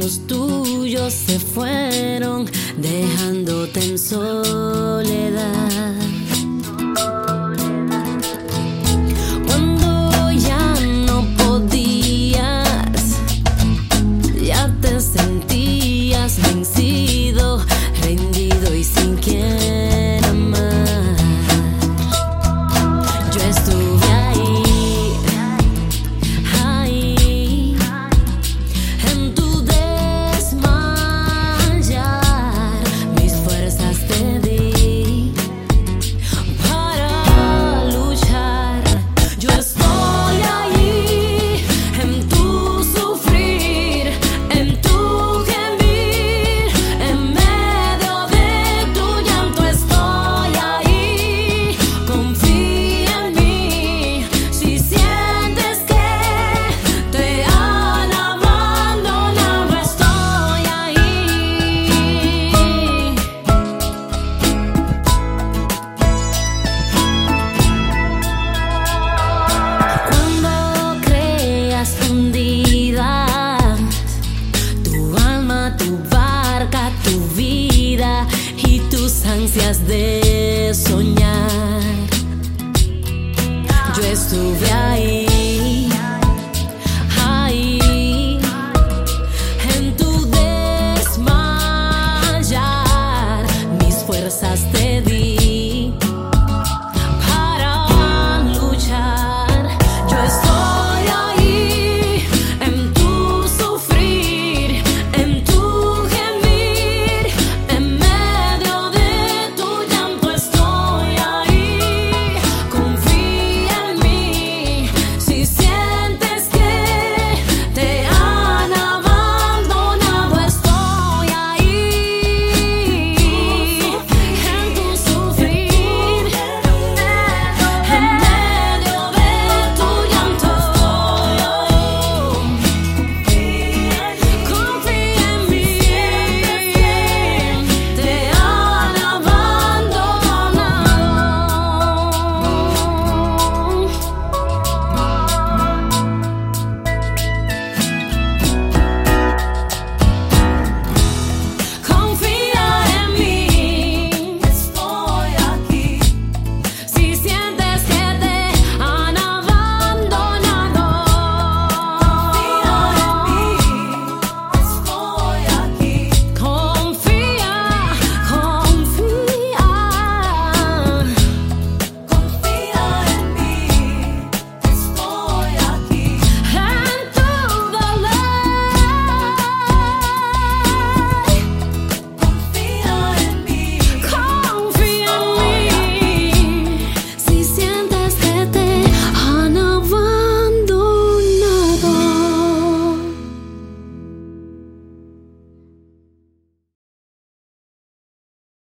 los tuyos se fueron, dejándote en sol. ansias de soñar. Yo estuve ahí.